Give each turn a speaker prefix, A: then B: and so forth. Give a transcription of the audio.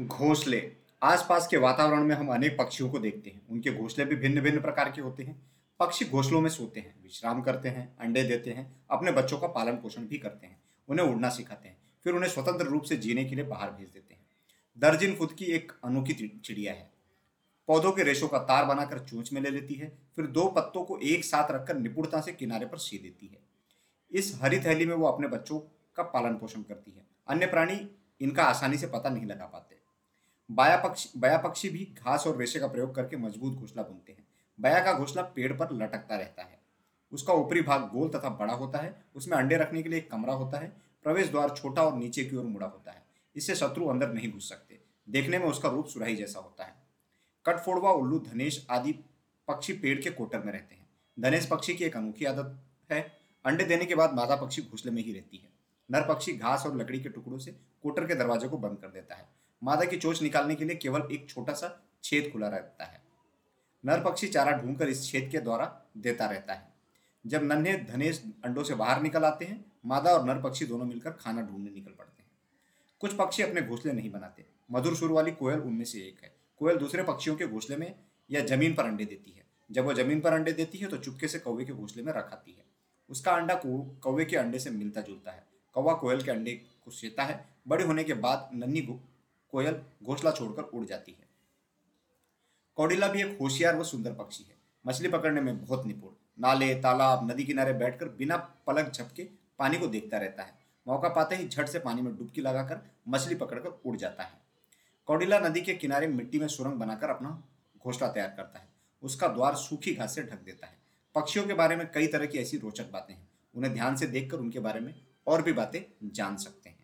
A: घोंसले। आसपास के वातावरण में हम अनेक पक्षियों को देखते हैं। उनके घोंसले भी भिन्न भिन्न प्रकार के होते हैं। पक्षी घोंसलों में सोते हैं, विश्राम करते हैं, अंडे देते हैं, अपने बच्चों का पालन पोषण भी करते हैं, उन्हें उड़ना सिखाते हैं, फिर उन्हें स्वतंत्र रूप से जीने के लिए बाहर भेज देते हैं। दर्जिन खुद की एक अनोखी चिड़िया है। पौधों के रेशों का तार बनाकर चूंच में ले लेती है, फिर दो पत्तों को एक साथ रखकर निपुणता से किनारे पर सी देती है। इस हरी थैली में वो अपने बच्चों का पालन पोषण करती है। अन्य प्राणी इनका आसानी से पता नहीं लगा पाते। बाया पक्षी बया पक्षी भी घास और रेशे का प्रयोग करके मज़बूत घोसला बुनते हैं। बया का घोसला पेड़ पर लटकता रहता है। उसका ऊपरी भाग गोल तथा बड़ा होता है। उसमें अंडे रखने के लिए एक कमरा होता है। प्रवेश द्वार छोटा और नीचे की ओर मुड़ा होता है। इससे शत्रु अंदर नहीं घुस सकते। देखने में उसका रूप सुराही जैसा होता है। कटफोड़वा उल्लू, धनेश आदि पक्षी पेड़ के कोटर में रहते हैं। धनेश पक्षी की एक अनोखी आदत है। अंडे देने के बाद मादा पक्षी घोसले में ही रहती है। नर पक्षी घास और लकड़ी के टुकड़ों से कोटर के दरवाजे को बंद कर देता है। मादा की चोच निकालने के लिए केवल एक छोटा सा छेद खुला रहता है। नर पक्षी चारा ढूंढकर इस छेद के द्वारा देता रहता है। जब नन्हे धनेश अंडों से बाहर निकल आते हैं, मादा और नर पक्षी दोनों मिलकर खाना ढूँढने निकल पड़ते हैं। कुछ पक्षी अपने घोंसले नहीं बनाते। मधुर सुर वाली कोयल उनमें से एक है। कोयल दूसरे पक्षियों के घोंसले में या ज़मीन पर अंडे देती है। जब वह ज़मीन पर अंडे देती है तो चुपके से कौवे के घोंसले में रखाती है। उसका अंडा कौवे के अंडे से मिलता जुलता है। कौवा कोयल के अंडे को सेता है। बड़े होने के बाद नन्ही कोयल घोसला छोड़कर उड़ जाती है। कौडिला भी एक होशियार व सुंदर पक्षी है। मछली पकड़ने में बहुत निपुण। नाले, तालाब, नदी किनारे बैठकर बिना पलक झपके पानी को देखता रहता है। मौका पाते ही झट से पानी में डुबकी लगाकर मछली पकड़कर उड़ जाता है। कौडिला नदी के किनारे मिट्टी में सुरंग बनाकर अपना घोसला तैयार करता है। उसका द्वार सूखी घास से ढक देता है। पक्षियों के बारे में कई तरह की ऐसी रोचक बातें हैं। उन्हें ध्यान से देखकर उनके बारे में और भी बातें जान सकते हैं।